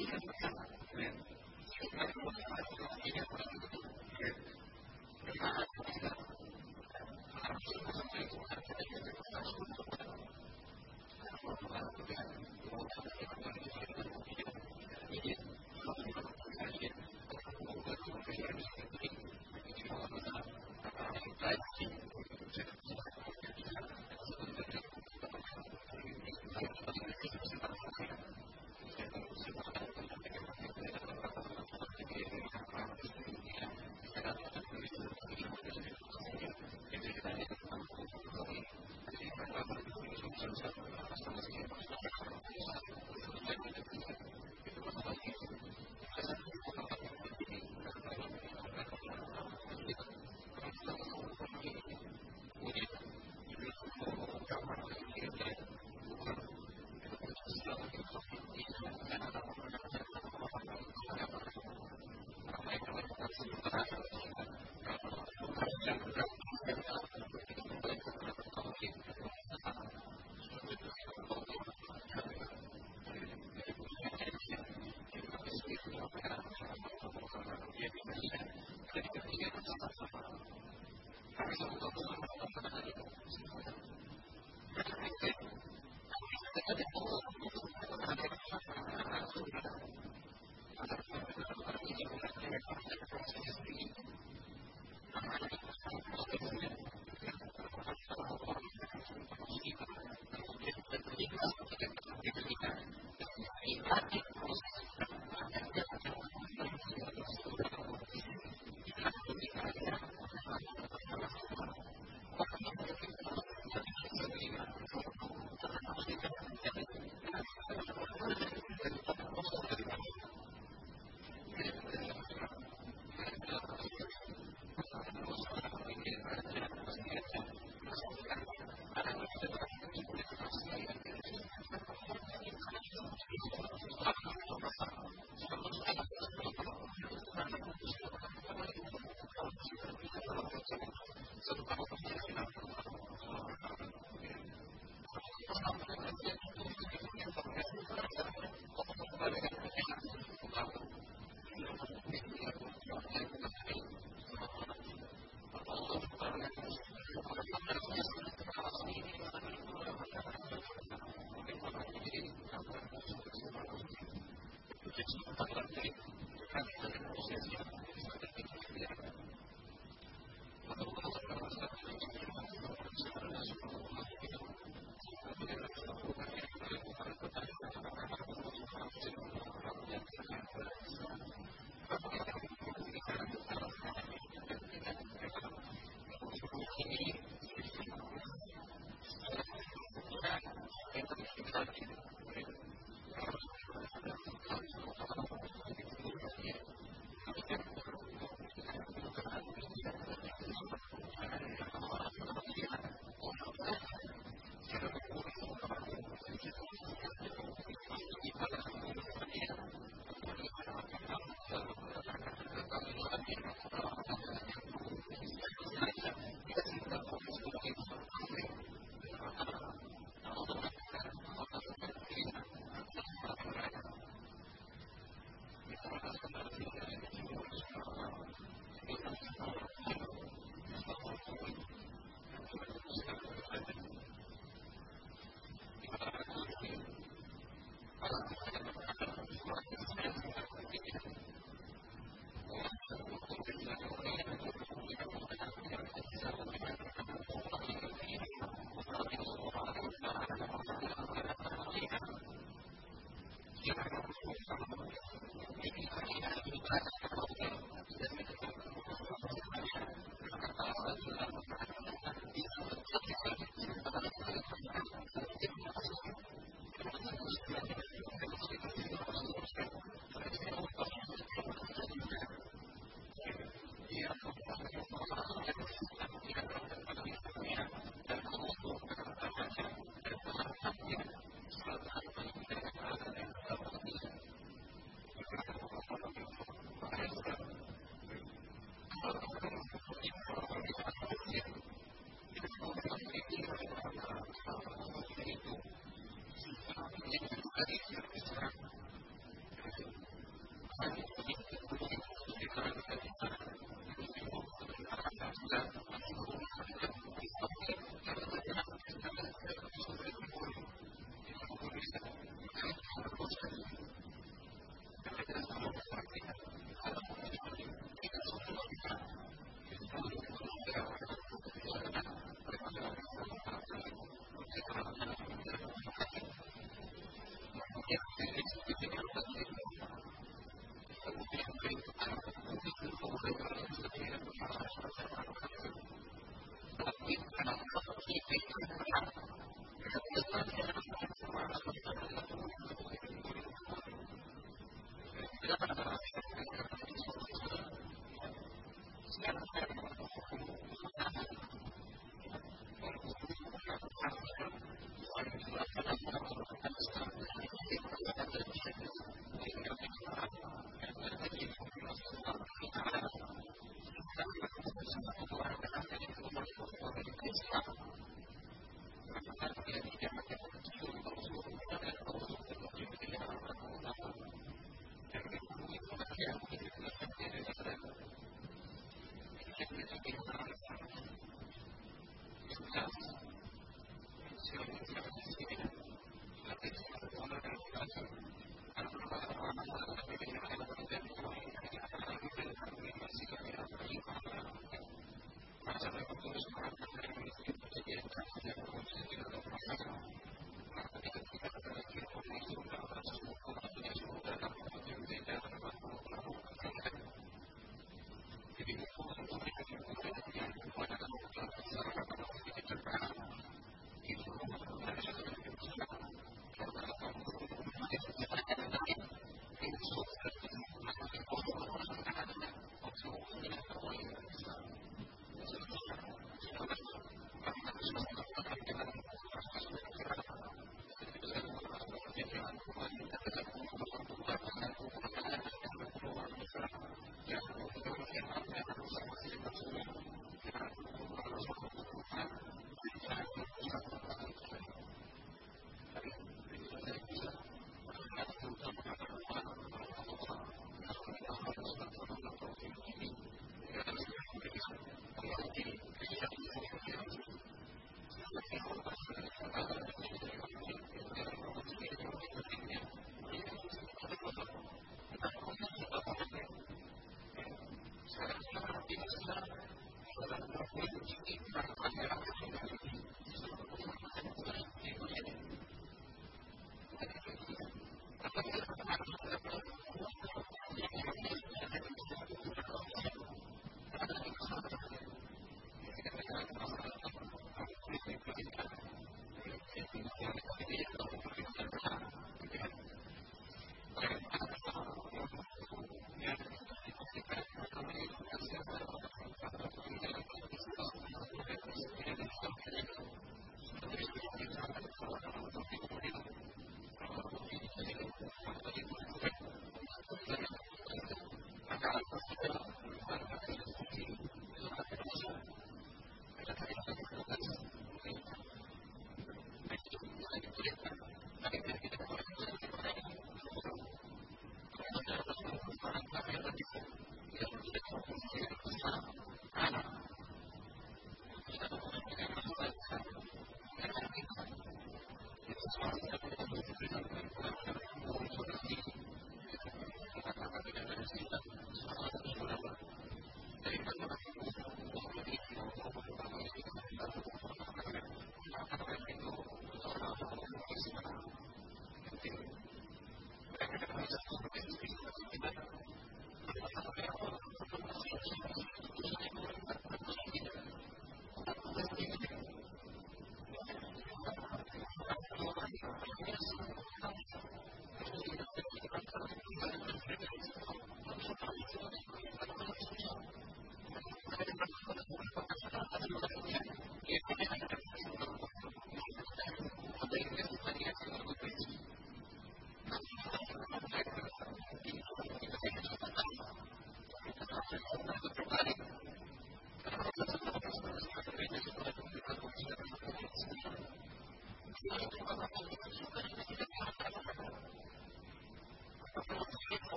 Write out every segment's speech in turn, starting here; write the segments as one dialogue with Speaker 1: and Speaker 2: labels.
Speaker 1: 何 Thank you. Yeah.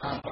Speaker 1: Um,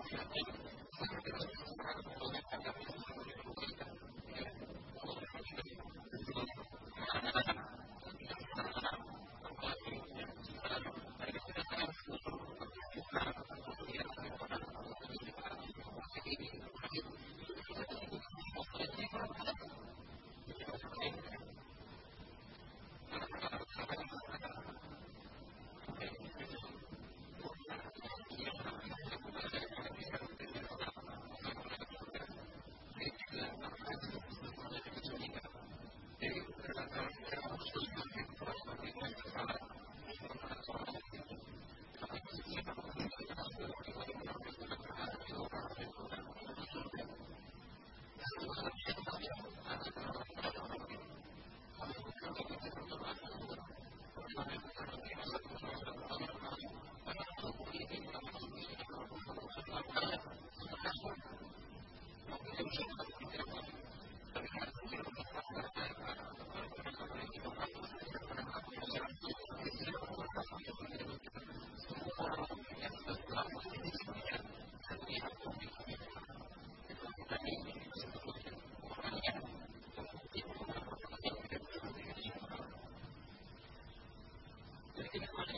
Speaker 1: accurately Thank you.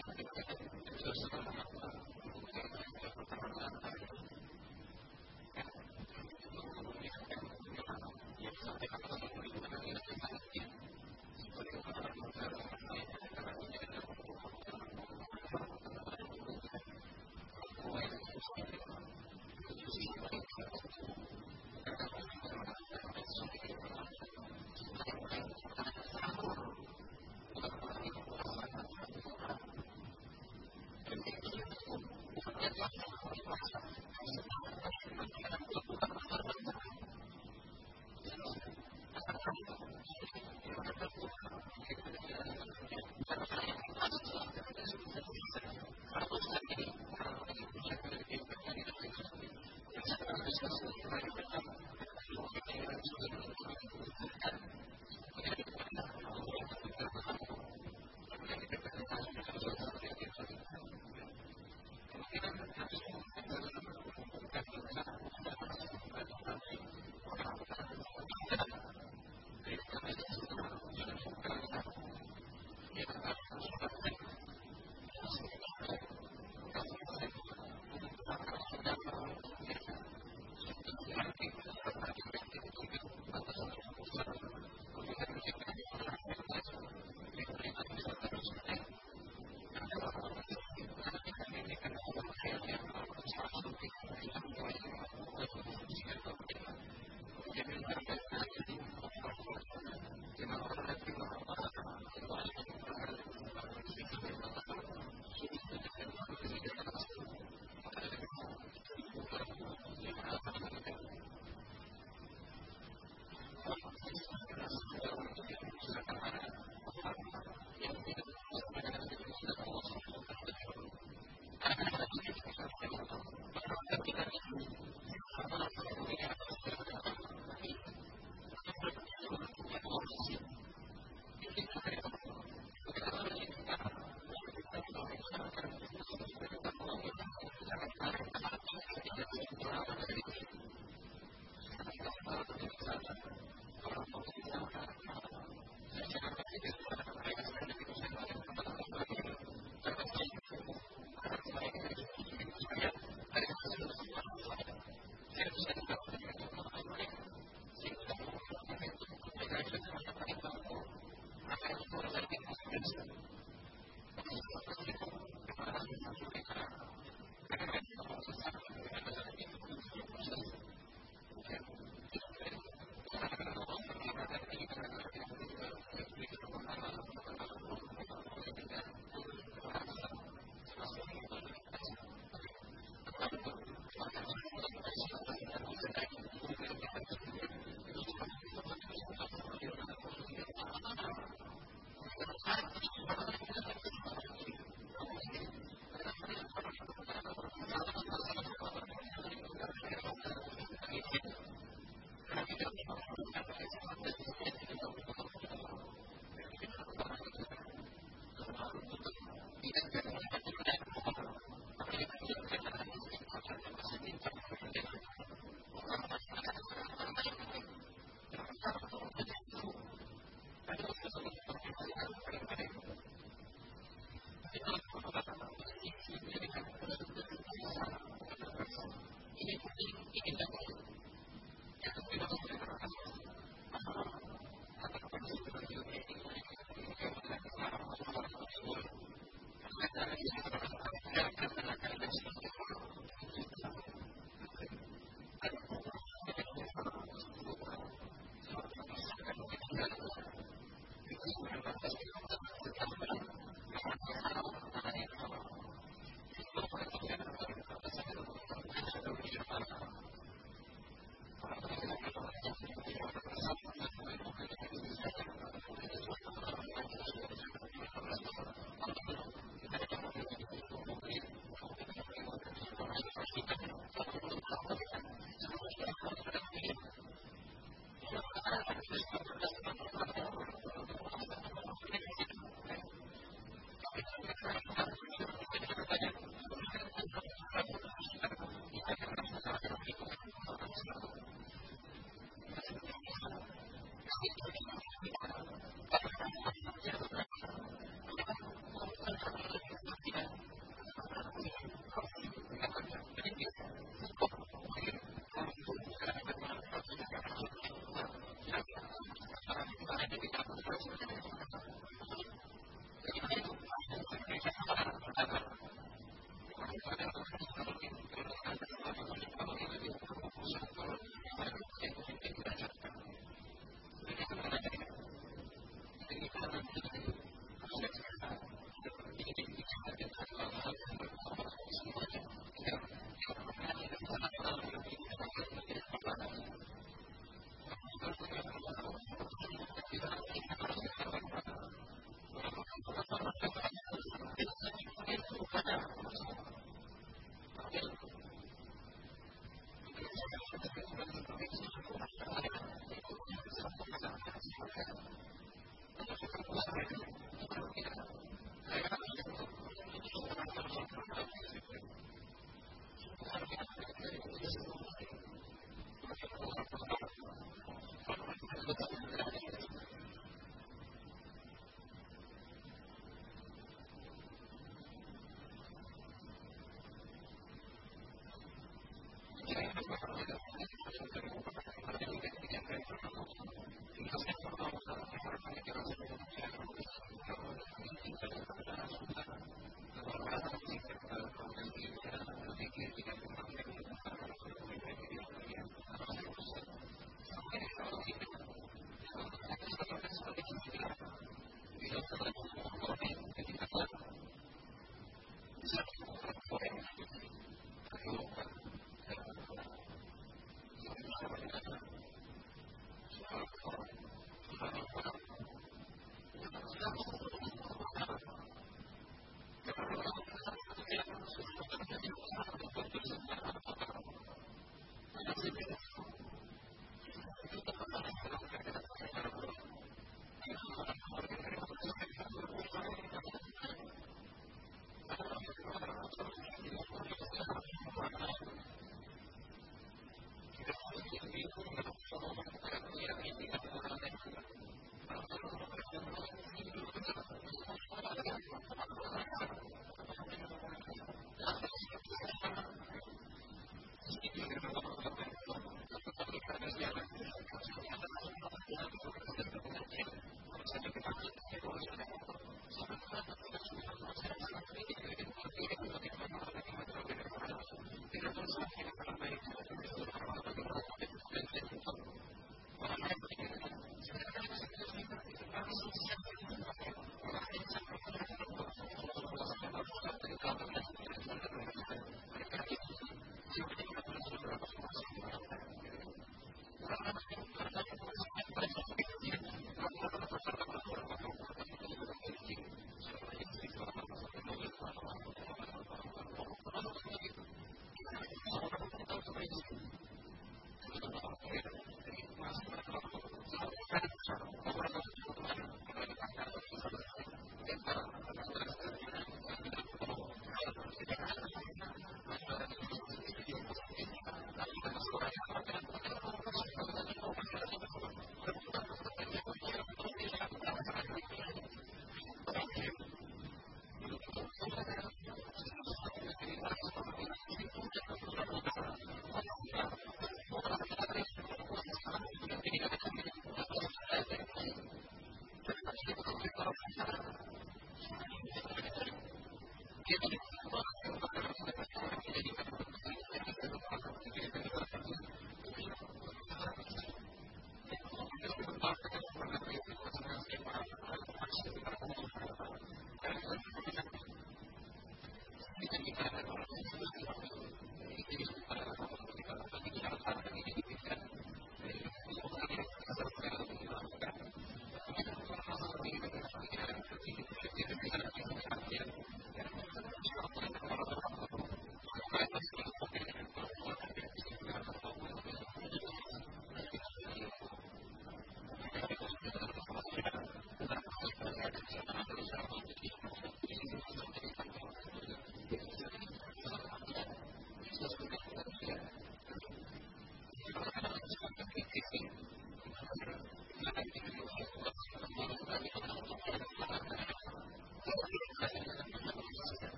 Speaker 1: Thank you.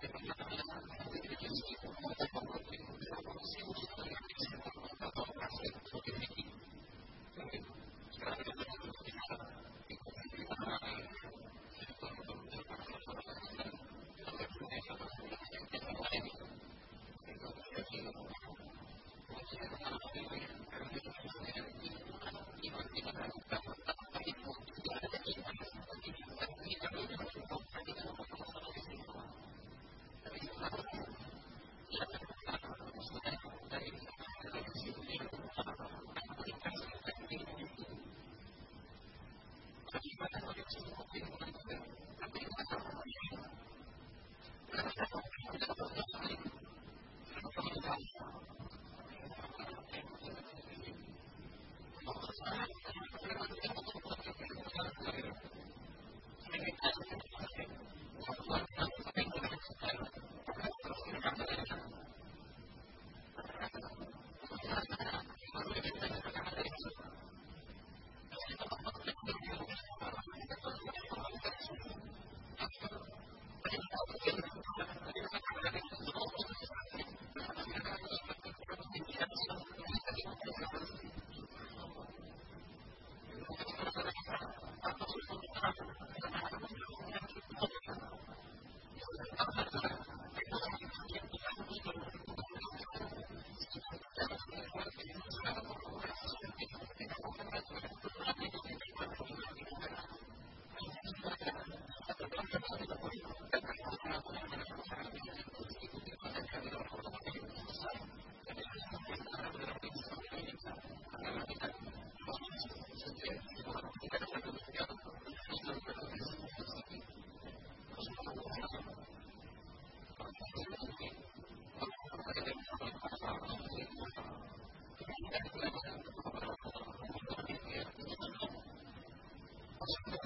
Speaker 1: Thank you.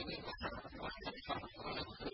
Speaker 1: Thank you.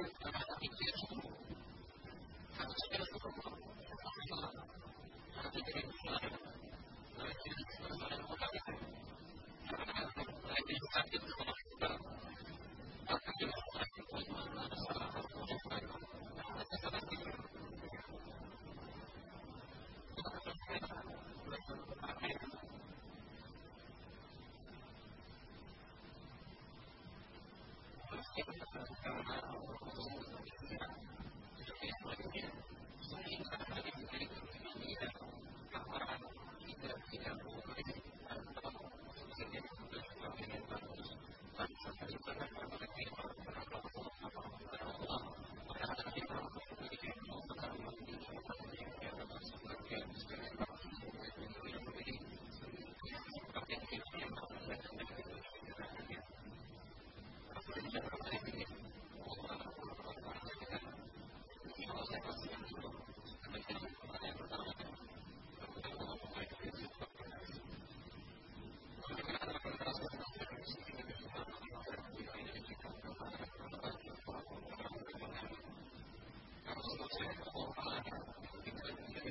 Speaker 1: Thank you.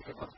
Speaker 1: Thank you.